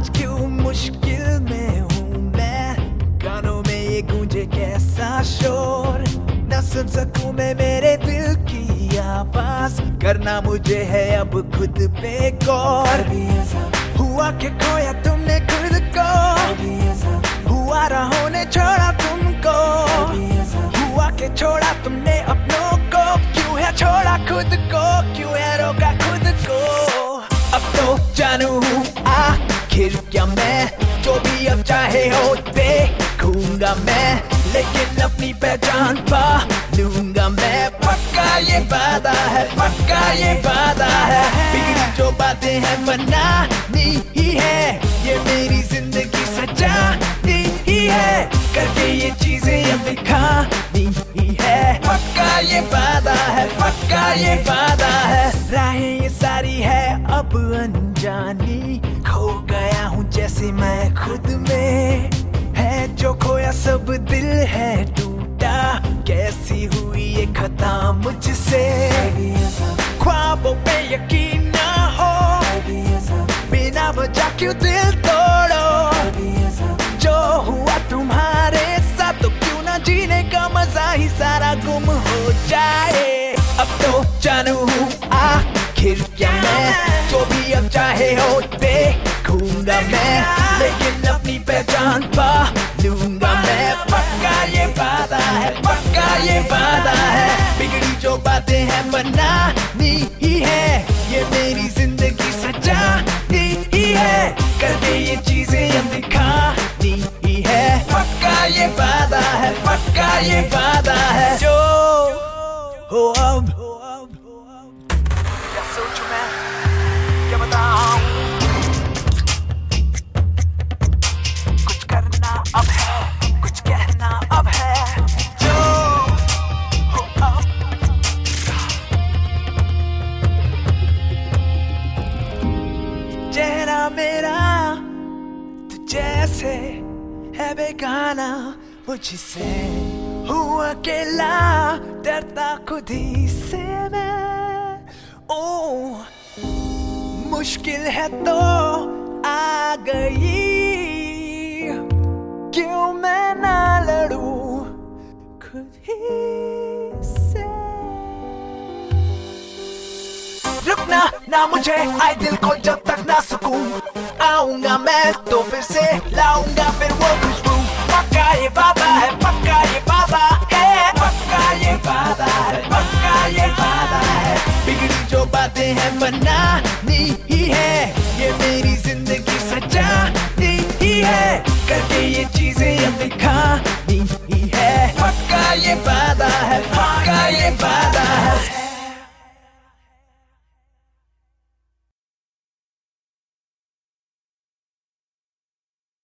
आज क्यों मुश्किल में हूँ मैं? गानों में ये गूंजे कैसा शोर? न सुन सकूँ मैं मेरे दिल की आवाज़। करना मुझे है अब खुद पे गौर। हुआ के खोया तुमने खुद को। हुआ रहो ने छोड़ा तुमको। हुआ के छोड़ा तुमने अपनों को। क्यों है छोड़ा खुद को? क्यों है रोका खुद को? अब तो जानू आखिर क्या मैं जो भी अब चाहे हो देखूँगा मैं, लेकिन अपनी पहचान पा लूँगा मैं। पक्का ये वादा है, पक्का ये वादा है। बिगड़ी जो बातें हैं बनानी ही है। ये मेरी ज़िंदगी सजानी ही है। करके ये चीज़ें अब दिखानी ही है। पक्का ये वादा है, पक्का ये वादा है। राहें ये सारी है, अब अनजानी जैसे मैं खुद में है, जो खोया सब दिल है टूटा। कैसी हुई ये खता मुझसे? ख्वाबों पे यकीन ना हो। बिना वजह क्यों दिल तोड़ो? जो हुआ तुम्हारे साथ तो क्यों ना जीने का मज़ा ही सारा गुम हो जाए? अब तो जानू आखिर क्या मैं? जो भी अब चाहे हो देखूँगा मैं, लेकिन अपनी पहचान पा लूँगा मैं। पक्का ये वादा है, पक्का ये वादा है। बिगड़ी जो बातें हैं बनानी ही है। ये मेरी ज़िंदगी सजानी ही है। करके ये चीज़ें अब दिखानी ही है। पक्का ये वादा है, पक्का ये वादा है। जो हो अब। क्या सोचूं मैं? मेरा तो जैसे है बेगाना, मुझसे हूँ अकेला, डरता खुद ही से मैं। ओ मुश्किल है तो आ गई। रुकना ना मुझे आए दिल को जब तक ना सुकून आऊँगा मैं तो फिर से, लाऊँगा फिर वो खुशबू। पक्का ये वादा है, पक्का ये बाबा है, पक्का ये बाबा है, पक्का ये वादा है। बिगड़ी जो बातें हैं, बनानी ही है। ये मेरी ज़िंदगी सजानी ही है। करके ये चीज़ें अब दिखा